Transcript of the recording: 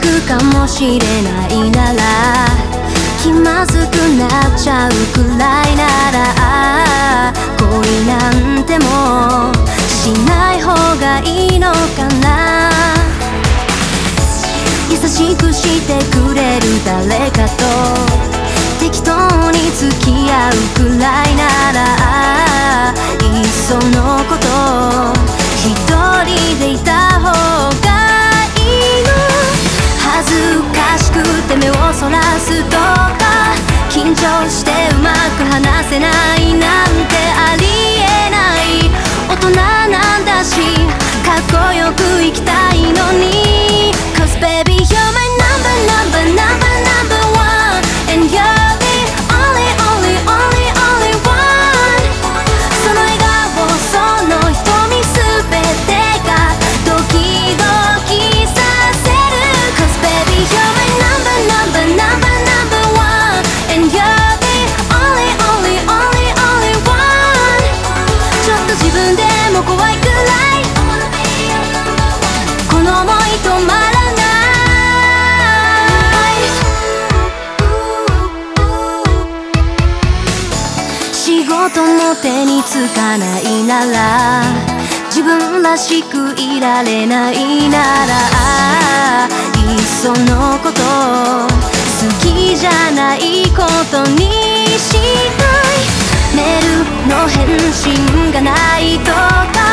くかもしれないなら気まずくなっちゃうくらいなら恋なんてもしない方がいいのかな。優しくしてくれる誰かと適当に付き合うくらいならいっそのこと一人でいた方が目をそらすとか。緊張してうまく話せないなんてありえない。大人なんだしかっこよく生きたいのに。ことも手につかないなら自分らしくいられないならいっそのこと好きじゃないことにしたい。メールの返信がないとか